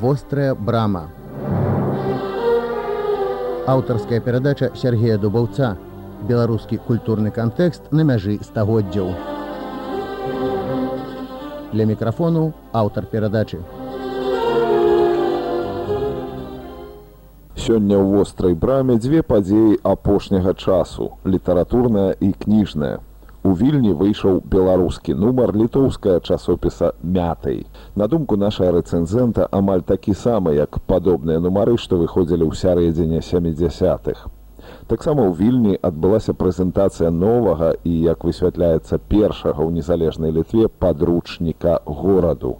Вострая брама. Аўтарская перадача Сергея Дубаўца. Беларускі культурны кантэкст на мяжы стагоддзяў. Для мікрафону аўтар перадачы. Сёння ў вострай браме дзве падзеі апошняга часу, літаратурная і кніжная. У вільні выйшаў беларускі нумар літоўская часопіса мятай. На думку наша рэцэнзента амаль такі самы, як падобныя нумары, што выходзілі ў сярэдзіне 70-х. Таксама ў вільні адбылася прэзентацыя новага і, як высвятляецца першага ў незалежнай літве падручніка гораду.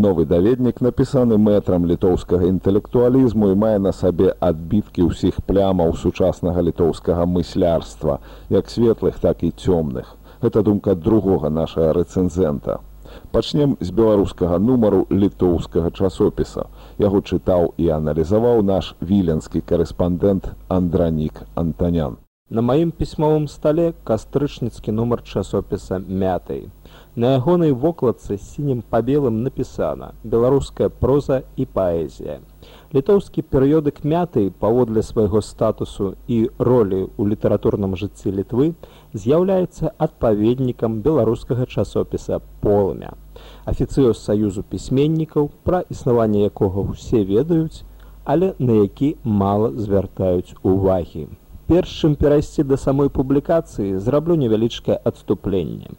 Новы даведнік напісаны мэтрам літоўскага інтэлектуалізму і мае на сабе адбіткі ўсіх плямаў сучаснага літоўскага мыслярства, як светлых, так і цёмных. Гэта думка другога нашага рэцэнзента. Пачнем з беларускага нумару літоўскага часопіса. Яго чытаў і аналізаваў наш віленскі карэспандэнт Андранік Антанян. На маім пісьмовым стале кастрычніцкі нумар часопіса мятай. На ягонай вокладцы сінім па-белым напісана беларуская проза і паэзія. Літоўскі перыёдык мяты паводле свайго статусу і ролі ў літаратурным жыцці літвы з'яўляецца адпаведнікам беларускага часопіса полымя. Афіцыёз саюзу пісьменнікаў, пра існаванне якога ўсе ведаюць, але на які мала звяртаюць увагі. Перш чым перайсці да самой публікацыі зраблю невялічкае адступленне.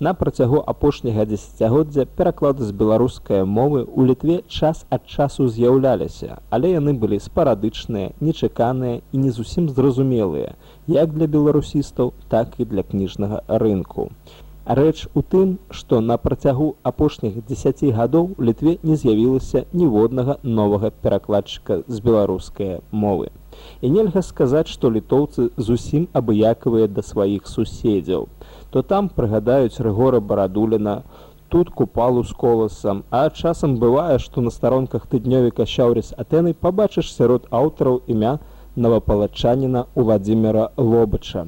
На працягу апошняга дзесяцігоддзя пераклады з беларускай мовы ў літве час ад часу з'яўляліся, але яны былі спарадычныя, нечаканыя і не зусім зразумелыя, як для беларусістаў, так і для кніжнага рынку. Рэч у тым, што на працягу апошніх дзесяці гадоў літве не з'явілася ніводнага новага перакладчыка з беларускай мовы. І нельга сказаць, што літоўцы зусім абыякавыя да сваіх суседзяў то там прыгадаюць рэгора барадуліна тут купалу з коласам а часам бывае што на старонках тыднёвіка шаўрыс атэны пабачыш сярод аўтараў імя новапалачаніна владимира лобача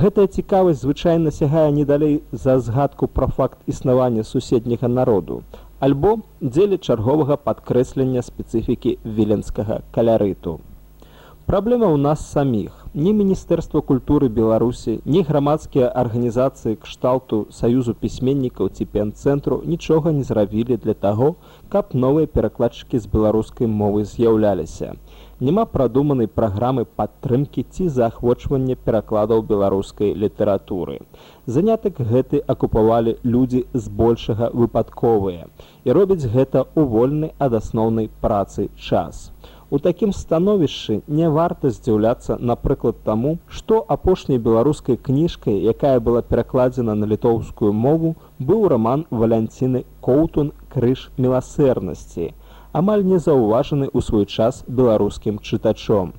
гэтая цікавасць звычайна сягае не далей за згадку пра факт існавання суседняга народу альбо дзеля чарговага падкрэслення спецыфікі віленскага калярыту. Праблема ў нас саміх. Ні міністэрства культуры беларусі ні грамадскія арганізацыі кшталту саюзу пісьменнікаў ці пенцэнтру нічога не зрабілі для таго каб новыя перакладчыкі з беларускай мовы з'яўляліся няма прадуманай праграмы падтрымкі ці заахвочвання перакладаў беларускай літаратуры. Занятак гэты акупавалі людзі збольшага выпадковыя і робяць гэта ў вольны ад асноўнай працы час. У такім становішчы не варта здзіўляцца, напрыклад таму, што апошняй беларускай кніжкай, якая была перакладзена на літоўскую мову, быў раман валянціны Коутун крыж міласэрнасці, амаль не заўважаны ў свой час беларускім чытачом.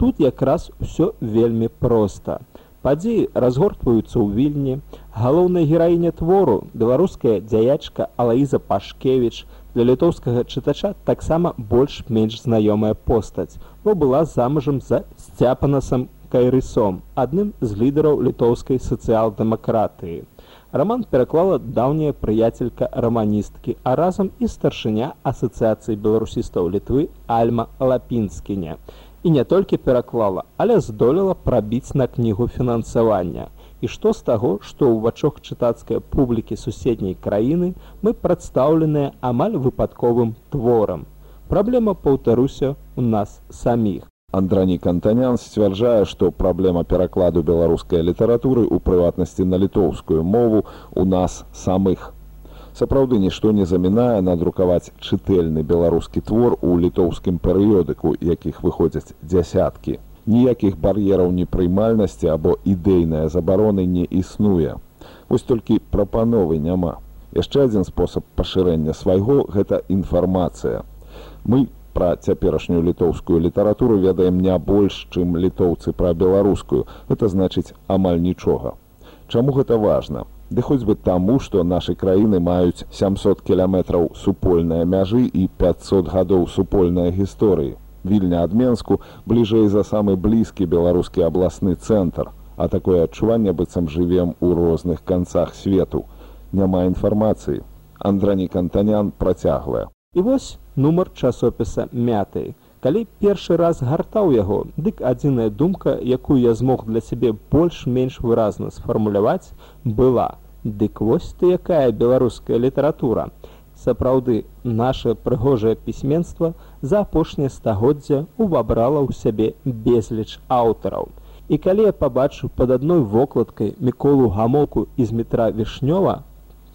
Тут якраз усё вельмі проста. Падзеі разгортваюцца ў вільні, галоўная гераіня твору, беларуская дзяячка Алаіза Пашкевіч, Для літоўскага чытача таксама больш-менш знаёмая постаць, бо была замужам за сцяпанасам кайрысом, адным з лідараў літоўскай сацыял-дэмакратыі. Раман пераклала даўняя прыяцелька раманісткі, а разам і старшыня асацыяцыі беларусістаў літвы Альма Лапінскіня. І не толькі пераклала, але здолела прабіць на кнігу фінансавання. І што з таго, што ў вачох чытацкай публікі суседняй краіны мы прадстаўленыя амаль выпадковым творам. Праблема паўтаруся ў нас саміх. Андрані Кантанян сцвярджае, што праблема перакладу беларускай літаратуры ў прыватнасці на літоўскую мову у нас самых. Сапраўды нішто не замінае надрукаваць чытэльны беларускі твор у літоўскім перыёдыку, якіх выходзяць дзясяткі ніякіх бар'ераў непрымальнасці або ідэйныя забароны не існуе. Вось толькі прапановы няма. Яшчэ адзін спосаб пашырэння свайго гэта інфармацыя. Мы пра цяперашнюю літоўскую літаратуру ведаем не больш, чым літоўцы пра беларускую. Это значыць амаль нічога. Чаму гэта важна? Ды хоць бы таму, што нашы краіны маюць 700 кіляметраў супольныя мяжы і 500 гадоў супольнай гісторыі вільня ад менску бліжэй за самы блізкі беларускі абласны цэнтр а такое адчуванне быццам жывем у розных канцах свету няма інфармацыі. Андрані Кантанян працягвае. І вось нумар часопіса мятай. Калі першы раз гартаў яго, дык адзіная думка, якую я змог для сябе больш-менш выразна сфармуляваць, была: Дык вось ты якая беларуская літаратура. Сапраўды, наше прыгожае пісьменства за апошняе стагоддзя увабрала ў сябе безліч аўтараў. І калі я пабачу пад адной вокладкай міколу гамоку з метра вішнёва,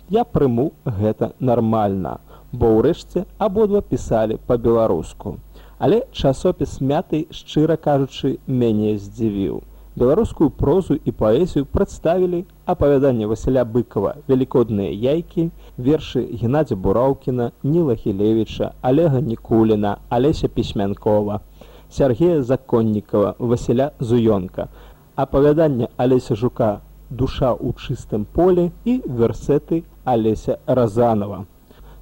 я прыму гэта нармальна, бо ўрэшце абодва пісалі па-беларуску. Але часопіс мятай, шчыра кажучы, мяне здзівіў. Беларускую прозу і паэзію прадставілі апавяданне Васіля быкова, велікодныя яйкі, вершы Геннадзя Бураўкіна, Ніла Хілевіча, Олега Нікуліна, Алеся Пісьмянкова, Сергея Законнікова, Васіля Зуёнка, апавяданне Алеся Жука, душа ў чыстым полі і версеты Алеся Разанова.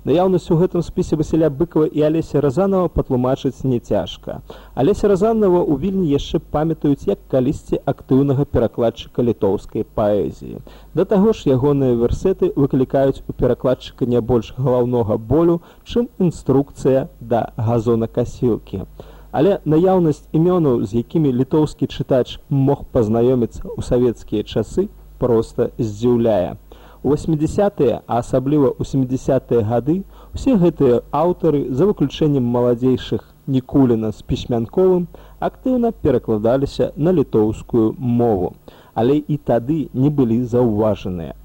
Наяўнасць у гэтым спісе Васіля быкова і Алеся Разанова патлумачыць не цяжка. Алеся Разанова ў вільні яшчэ памятаюць як калісьці актыўнага перакладчыка літоўскай паэзіі. Да таго ж ягоныя версеты выклікаюць у перакладчыка не больш галаўнога болю, чым інструкцыя да газонакасілкі. Але наяўнасць імёнаў, з якімі літоўскі чытач мог пазнаёміцца ў савецкія часы, проста здзіўляе. У 80-тыя, а асабліва ў 70-тыя гады усе гэтыя аўтары за выключэннем маладзейшых Нікуліна з пісьмянковым актыўна перакладаліся на літоўскую мову, але і тады не былі заўважаныя.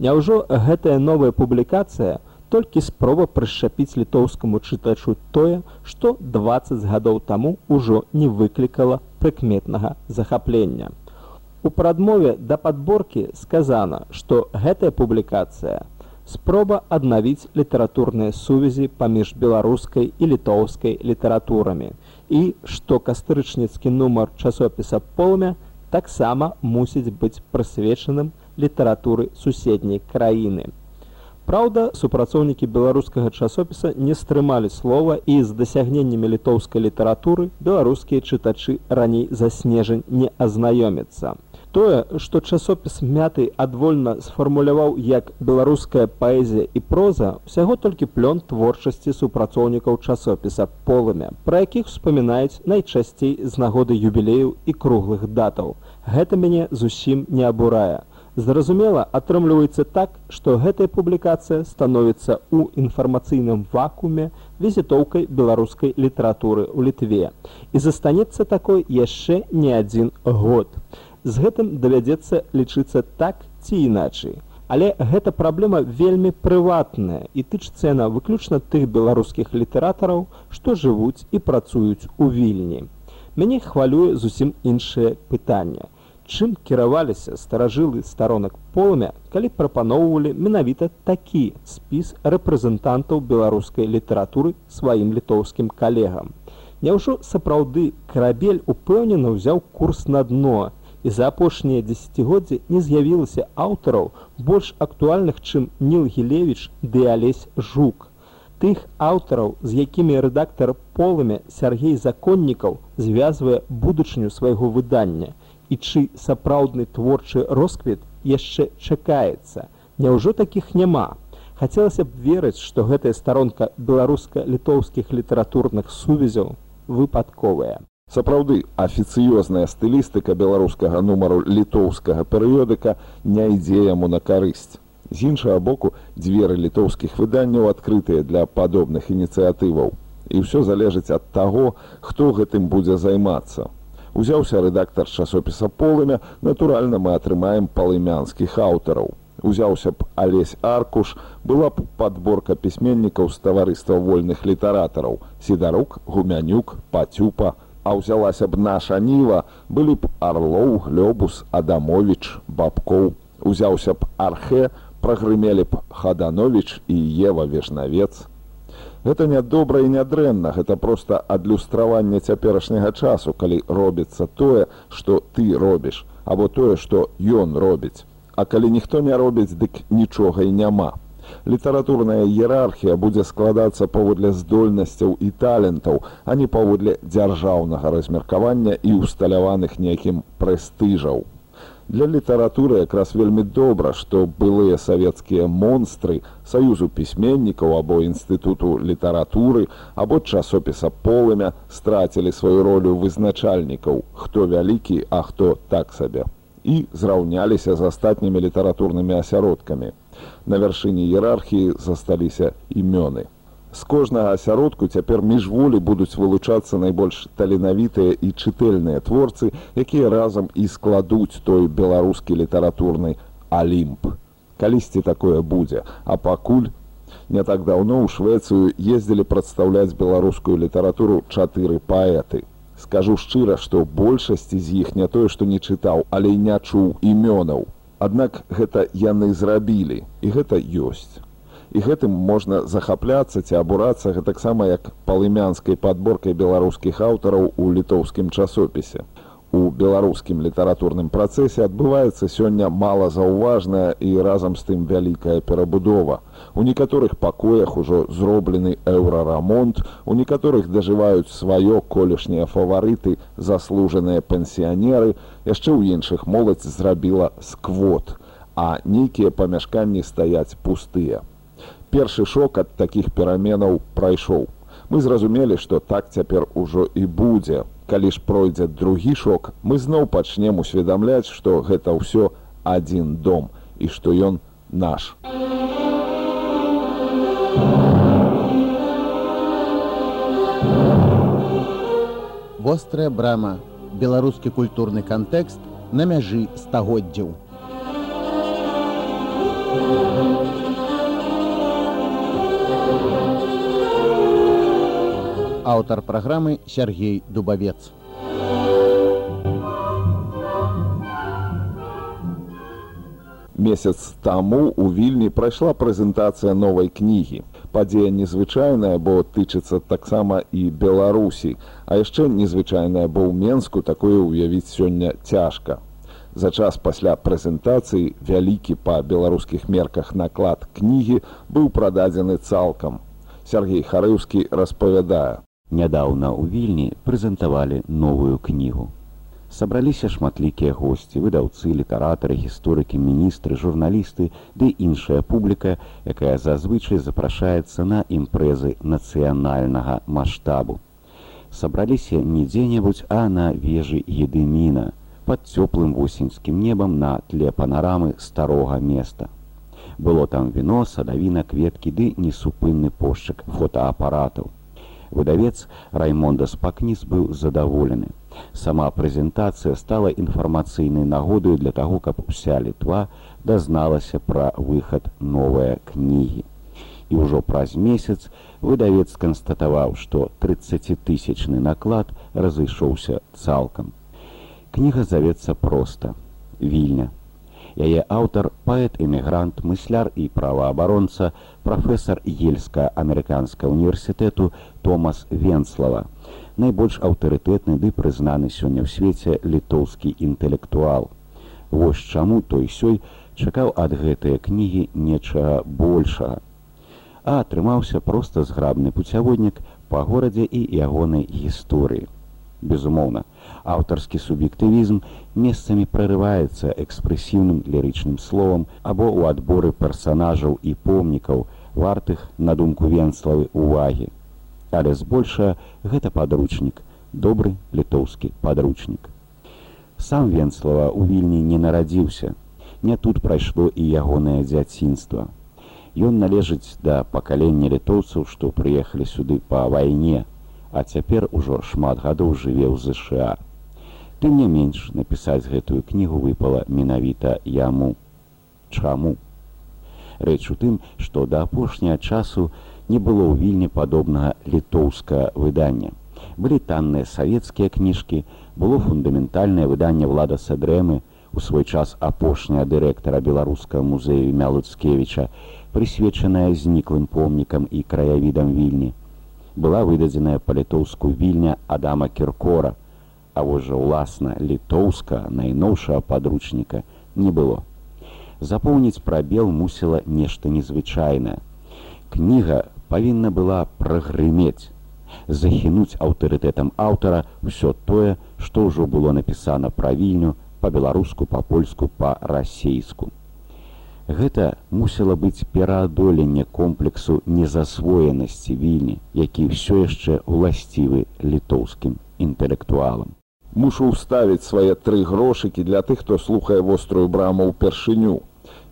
Няўжо гэтая новая публікацыя толькі спроба прышчапіць літоўскаму чытачу тое, што 20 гадоў таму ўжо не выклікала прыкметнага захаплення. У прадмове да падборкі сказана, што гэтая публікацыя спроба аднавіць літаратурныя сувязі паміж беларускай і літоўскай літаратурамі і што кастрычніцкі нумар часопіса полмя таксама мусіць быць прысвечаным літаратуры суседняй краіны. Праўда, супрацоўнікі беларускага часопіса не стрымалі слова і з дасягненнямі літоўскай літаратуры беларускія чытачы раней за снежань не азнаёмяцца. Тое, што часопіс мяты адвольна сфармуляваў як беларуская паэзія і проза, усяго толькі плён творчасці супрацоўнікаў часопіса полымя, пра якіх успамінаюць найчасцей з нагоды юбілею і круглых датаў. Гэта мяне зусім не абурае. Зразумела, атрымліваецца так, што гэтая публікацыя становіцца ў інфармацыйным вакууме візітоўкай беларускай літаратуры ў літве і застанецца такой яшчэ не адзін год. З гэтым давядзецца лічыцца так ці іначай. Але гэта праблема вельмі прыватная і тычыцца яна выключна тых беларускіх літаратараў, што жывуць і працуюць у вільні. Мяне хвалюе зусім іншае пытанне. Чым кіраваліся старажылы старонак полымя, калі прапаноўвалі менавіта такі спіс рэпрэзентантаў беларускай літаратуры сваім літоўскім калегам. Няўжо сапраўды карабель упэўнена ўзяў курс на дно, і за апошнія дзесяцігоддзі не з'явілася аўтараў больш актуальных, чым Ніл Гілевіч ды Алесь Жук. Тых аўтараў, з якімі рэдактар полымя Сергей Законнікаў звязвае будучыню свайго выдання і чый сапраўдны творчы росквіт яшчэ чакаецца. Няўжо такіх няма. Хацелася б верыць, што гэтая старонка беларуска-літоўскіх літаратурных сувязяў выпадковая. Сапраўды, афіцыёзная стылістыка беларускага нумару літоўскага перыёдыка не ідзе яму на карысць. З іншага боку, дзверы літоўскіх выданняў адкрытыя для падобных ініцыятываў. І ўсё залежыць ад таго, хто гэтым будзе займацца. Узяўся рэдактар часопіса полымя, натуральна, мы атрымаем палымянскіх аўтараў. Узяўся б алесь аркуш, была б падборка пісьменнікаў з таварыства вольных літаратараў: сідарук, гумянюк, пацюпа, а ўзялася б наша ніла былі б арлоў глёбус адамович бабкоў. Узяўся б архе прагрымелі б хаданович і ева вежнавец. Гэта не добра і нядрэнна гэта проста адлюстраванне цяперашняга часу калі робіцца тое што ты робіш або тое што ён робіць. А калі ніхто не робіць дык нічога і няма літаратурная іерархія будзе складацца паводле здольнасцяў і талентаў, а не паводле дзяржаўнага размеркавання і усталяваных нейкім прэстыжаў. Для літаратуры якраз вельмі добра, што былыя савецкія монстры саюзу пісьменнікаў або інстытуту літаратуры або часопіса полымя страцілі сваю ролю вызначальнікаў, хто вялікі, а хто так сабе. І зраўняліся з астатнімі літаратурнымі асяродкамі. На вяршыні іерархіі засталіся імёны з кожнага асяродку цяпер міжволі будуць вылучацца найбольш таленавітыя і чытэльныя творцы, якія разам і складуць той беларускі літаратурны алімп. Калісьці такое будзе, а пакуль не так даўно ў Швецыю ездзілі прадстаўляць беларускую літаратуру чатыры паэты. Скажу шчыра, што большасці з іх не тое, што не чытаў, але і не чуў імёнаў. Аднак гэта яны зрабілі і гэта ёсць і гэтым можна захапляцца ці абурацца гэтаксама як палымянскай падборкай беларускіх аўтараў у літоўскім часопісе. У беларускім літаратурным працэсе адбываецца сёння малазаўважная і разам з тым вялікая перабудова. У некаторых пакоях ужо зроблены еўрарамонт, у некаторых дажываюць сваё колішнія фаварыты, заслужаныя пенсіянеры, яшчэ ў іншых моладзь зрабіла сквот, а нейкія памяшканні стаяць пустыя першы шок ад такіх пераменаў прайшоў. Мы зразумелі, што так цяпер ужо і будзе. Калі ж пройдзе другі шок, мы зноў пачнем усведамляць, што гэта ўсё адзін дом і што ён наш. Вострая брама, беларускі культурны кантэкст на мяжы стагоддзяў. Аўтар праграмы Сергей Дубавец. Месяц таму у вільні прайшла прэзентацыя новай кнігі. Падзея незвычайная, бо тычыцца таксама і Беларусі, а яшчэ незвычайная, бо ў Менску такое ўявіць сёння цяжка. За час пасля прэзентацыі вялікі па беларускіх мерках наклад кнігі быў прададзены цалкам. Сергей Харыўскі распавядае. Нядаўна ў вільні прэзентавалі новую кнігу. Сабраліся шматлікія госці, выдаўцы, літаратары, гісторыкі, міністры, журналісты ды іншая публіка, якая зазвычай запрашаецца на імпрэзы нацыянальнага маштабу. Сабраліся не дзе-небудзь, а на вежы едыміна, пад цёплым восеньскім небам на тле панарамы старога места. Было там віно, садавіна, кветкі ды несупынны пошчык фотоапаратаў выдавец раймонда спакніс быў задаволены. Сама прэзентацыя стала інфармацыйнай нагодаю для таго каб уся літва дазналася пра выхад новыя кнігі. І ўжо праз месяц выдавец канстатаваў што тридцатитысячны наклад разышоўся цалкам. Кніга завецца проста. Вільня яе аўтар паэт эмігрант мысляр і праваабаронца прафесор ельска-амерыканска універсітэту томас венслава. Найбольш аўтарытэтны ды прызнаны сёння ў свеце літоўскі інтэлектуал. Вось чаму той сёй чакаў ад гэтыя кнігі нечага большага. А атрымаўся проста зграбны пуцяводнік па горадзе і ягонай гісторыі. Безумоўна аўтарскі суб'ектывізм месцамі прорываецца экспрэсіўным лірычным словам або ў адборы персанажаў і помнікаў вартых на думку венславы увагі. Але збольшая гэта падручнік добры літоўскі падручнік. Сам венслава ў вільні не нарадзіўся не тут прайшло і ягонае дзяцінства. Ён належыць да пакалення літоўцаў што прыехалі сюды па вайне а цяпер ужо шмат гадоў жыве ў ЗША. Тым не менш напісаць гэтую кнігу выпала менавіта яму. Чаму? Рэч у тым, што да апошняга часу не было ў вільні падобнага літоўска выдання. Былі танныя савецкія кніжкі, было фундаментальнае выданне ўлада Садрэмы, у свой час апошняя дырэктара беларускага музею Мялуцкевіча, прысвечаная зніклым помнікам і краявідам вільні была выдадзеная па-літоўску вільня Адама Кіркора, а вось жа ўласна літоўска найноўшага падручніка не было. Запоўніць прабел мусіла нешта незвычайнае. Кніга павінна была прагрымець, захінуць аўтарытэтам аўтара ўсё тое, што ўжо было напісана пра вільню, па-беларуску, па-польску, па-расейску. Гэта мусіла быць пераадоленне комплексу незасвоенасці вільні, які ўсё яшчэ ўласцівы літоўскім інтэлектуалам. Мушу ўставіць свае тры грошыкі для тых, хто слухае вострую браму ўпершыню.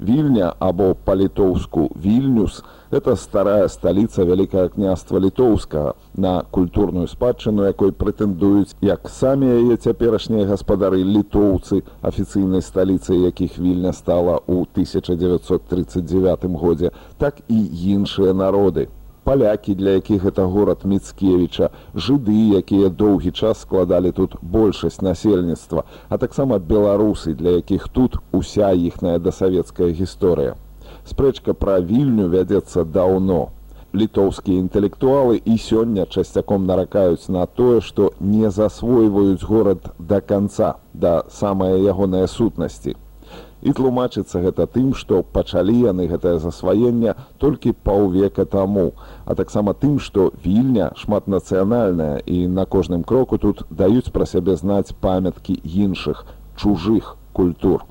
Вільня або па-літоўску вільнюс это старая сталіца вялікае княства літоўскага на культурную спадчыну якой прэтэндуюць як самі яе цяперашнія гаспадары літоўцы афіцыйнай сталіцы якіх вільня стала ў 1939 годзе так і іншыя народы палякі для якіх гэта горад міцкевіча жыды якія доўгі час складалі тут большасць насельніцтва а таксама беларусы для якіх тут уся іхная дасавецкая гісторыя. Спрэчка пра вільню вядзецца даўно. Літоўскія інтэлектуалы і сёння часцяком наракаюць на тое што не засвойваюць горад да канца да самая ягоная сутнасці і тлумачыцца гэта тым што пачалі яны гэтае засваенне толькі паўвека таму а таксама тым што вільня шматнацыянальная і на кожным кроку тут даюць пра сябе знаць памяткі іншых чужых культур.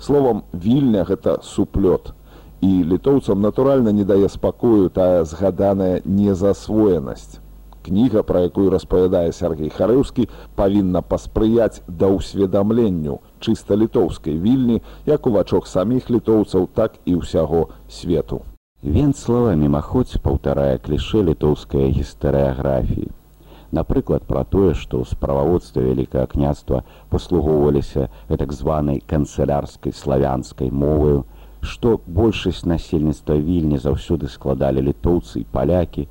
Словом вільня гэта суплёт. І літоўцам натуральна не дае спакою тая згаданая незасвоенасць кніга пра якую распавядае сергей харыўскі павінна паспрыяць да ўсведамленню чыста літоўскай вільні як увачок саміх літоўцаў так і ўсяго свету. Венцлава мімаходзь паўтарае кліше літоўскай гістарыяграфіі. Напрыклад пра тое што ў справаводстве вялікае княства паслугоўваліся гэтак званай канцелярскай славянскай моваю што большасць насельніцтва вільні заўсёды складалі літоўцы і палякі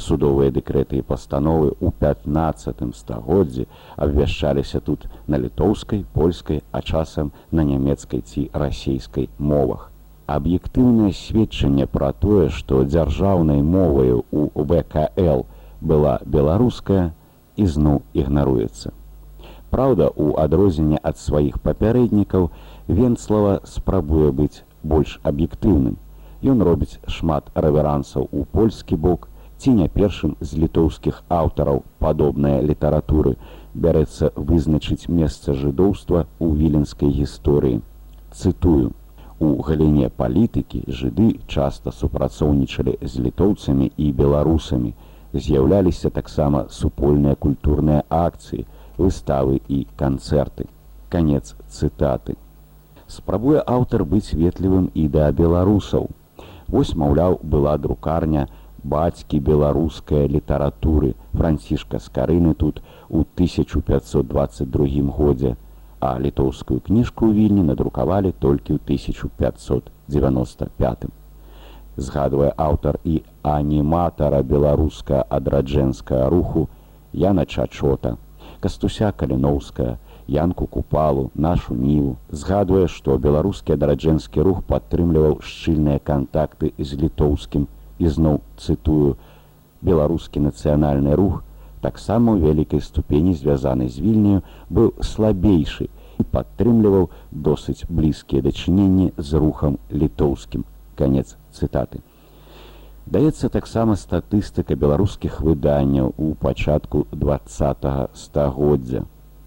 судовыя дэкрэты і пастановы ў 15 стагоддзі абвяшчаліся тут на літоўскай польскай а часам на нямецкай ці расійскай мовах. Аб'ектыўнае сведчанне пра тое што дзяржаўнай моваю у вкл была беларуская ізноў ігнаруецца. Праўда у адрозненне ад сваіх папярэднікаў венцлава спрабуе быць больш аб'ектыўным. Ён робіць шмат рэверансаў у польскі бок ці не першым з літоўскіх аўтараў падобныя літаратуры бярэцца вызначыць месца жыдоўства ў віленскай гісторыі. Цытую: У галіне палітыкі жыды часта супрацоўнічалі з літоўцамі і беларусамі. З'яўляліся таксама супольныя культурныя акцыі, выставы і канцэрты. Канец цытаты. Спрабуе аўтар быць ветлівым і да беларусаў. Вось, маўляў, была друкарня, бацькі беларускай літаратуры. Францішка скарыны тут у 1522 годзе а літоўскую кніжку ў вільні надрукавалі толькі ў 1595 згадвае аўтар і аніматара беларуска адраджэнская руху яна чачота кастуся каліноўская янку купалу нашу ніву згадвае што беларускі адраджэнскі рух падтрымліваў шчыльныя кантакты з літоўскім ізноў цытую беларускі нацыянальны рух таксама ў вялікай ступені звязаны з вільню быў слабейшы і падтрымліваў досыць блізкія дачыненні з рухам літоўскім канец цытаты даецца таксама статыстыка беларускіх выданняў у пачатку два стагоддзя.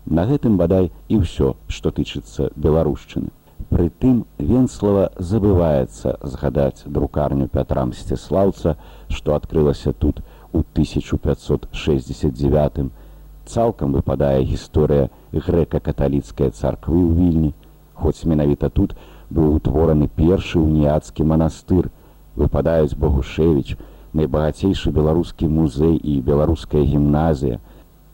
На гэтым бадай і ўсё што тычыцца беларушчыны Прытым Венслава забываецца згадаць друкарню Пятра Мсціслаўца, што адкрылася тут у 1569. Цалкам выпадае гісторыя грэка-каталіцкай царквы ў вільні, хоць менавіта тут быў утвораны першы уніяцкі манастыр, выпадаюць Богушевіч, найбагацейшы беларускі музей і беларуская гімназія.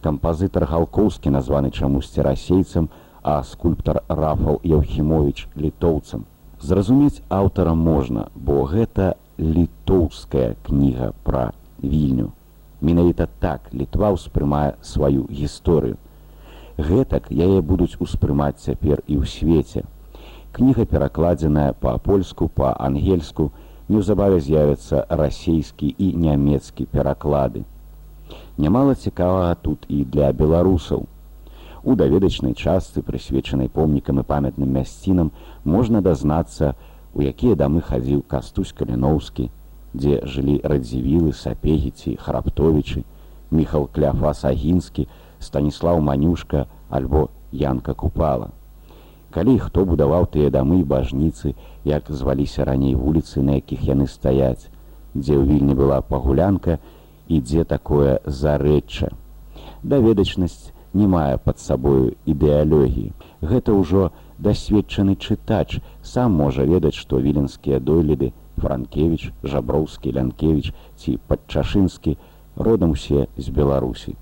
Кампазітар галкоўскі названы чамусьці расейцам, а скульптар рафал Яўхімович літоўцам. Зразумець аўтара можна, бо гэта літоўская кніга пра вільню. Менавіта так літва ўспрымае сваю гісторыю. Гэтак яе будуць успрымаць цяпер і ў свеце. Кніга перакладзеная па-польску, па-ангельску, неўзабаве з'явяцца расійскі і нямецкі пераклады. Нямала цікавага тут і для беларусаў. У даведачнай частцы, прысвечанай помнікам і памятным мясцінам, можна дазнацца, у якія дамы хадзіў кастусь каліноўскі, дзе жылі радзівілы, сапегіці, храптовічы, Міхал кляфа сагінскі, станіслав манюшка альбо янка купала. Калі хто будаваў тыя дамы і бажніцы, як зваліся раней вуліцы, на якіх яны стаяць, дзе ў вільні была пагулянка і дзе такое зарэчча. Даведачнасць не мае пад сабою ідэалогіі. Гэта ўжо дасведчаны чытач сам можа ведаць, што віленскія дойліды, Франкевіч, Жаброўскі, Лянкевіч ці падчашынскі родам усе з Беларусі.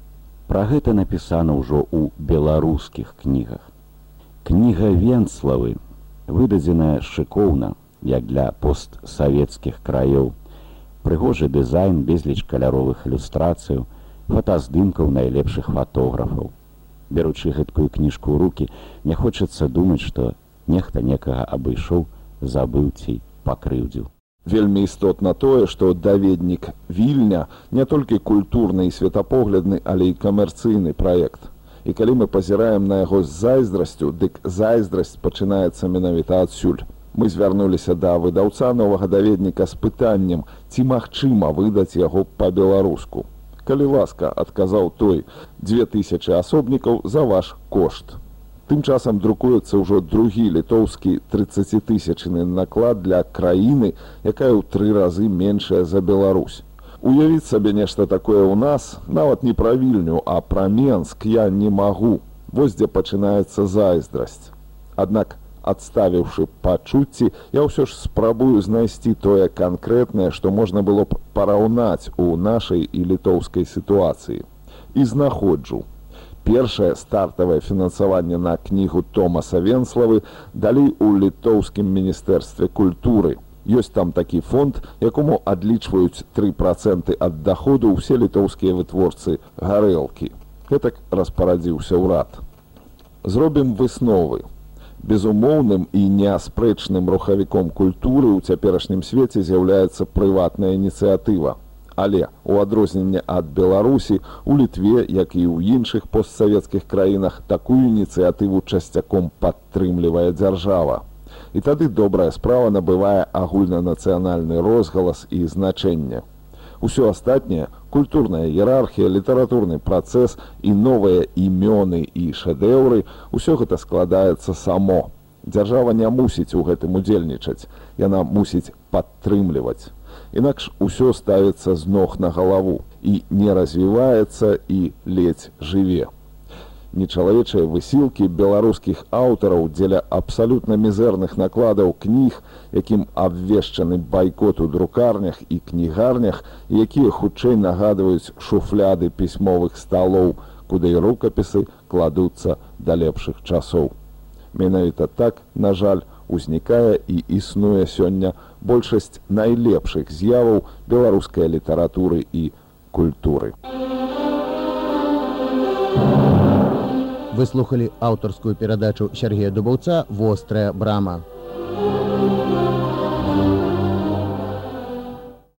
Пра гэта напісана ўжо ў беларускіх кнігах. Кніга Венславы выдадзеная шыкоўна, як для постсавецкіх краёў. Прыгожы дызайн безліч каляровых ілюстрацыяў, фотаздымкаў найлепшых фатографаў. Бяручы гэткую кніжку ў рукі, не хочацца думаць, што нехта некага абышоў, забыў ці пакрыўдзіў. Вельмі істотна тое, што даведнік вільня не толькі культурны і светапоглядны, але і камерцыйны праект. І калі мы пазіраем на яго з зайздрасцю, дык зайздрасць пачынаецца менавіта адсюль. Мы звярнуліся да выдаўца новага даведніка з пытаннем, ці магчыма выдаць яго па-беларуску. Калі ласка, адказаў той 2000 асобнікаў за ваш кошт. Тым часам друкуецца ўжо другі літоўскі 30тысячны наклад для краіны, якая ў тры разы меншая за Беларусь. Уявіць сабе нешта такое ў нас, нават не пра вільню, а пра Менск я не магу. Вось дзе пачынаецца зайздрасць. Аднак, адставіўшы пачуцці, я ўсё ж спрабую знайсці тое канкрэтнае, што можна было б параўнаць у нашай і літоўскай сітуацыі. І знаходжу. Першае стартавае фінансаванне на кнігу томаса венславы далі ў літоўскім міністэрстве культуры. Ёсць там такі фонд якому адлічваюць тры проценты ад даходу ўсе літоўскія вытворцы гарэлкі. Гэтак распарадзіўся ўрад. Зробім высновы безумоўным і неаспрэчным рухавіком культуры ў цяперашнім свеце з'яўляецца прыватная ініцыятыва Але у адрозненне ад Беларусі у літве, як і ў іншых постсавецкіх краінах такую ініцыятыву часцяком падтрымлівае дзяржава. І тады добрая справа набывае агульнанацыянальны розгалас і значэнне. Усё астатняе культурная іерархія, літаратурны працэс і новыя імёны і шэдэўры ўсё гэта складаецца само. Дзяржава не мусіць у гэтым удзельнічаць, яна мусіць падтрымліваць інакш усё ставіцца з ног на галаву і не развіваецца і ледзь жыве. Нечалавечыя высілкі беларускіх аўтараў дзеля абсалютна мізэрных накладаў кніг, якім абвешчаны байкот у друкарнях і кнігарнях, якія хутчэй нагадваюць шуфляды пісьмовых сталоў, куды рукапісы кладуцца да лепшых часоў. Менавіта так, на жаль, узнікае і існуе сёння большасць найлепшых з'яваў беларускай літаратуры і культуры. Выслухалі аўтарскую перадачу Сергея Дубаўца вострая брама.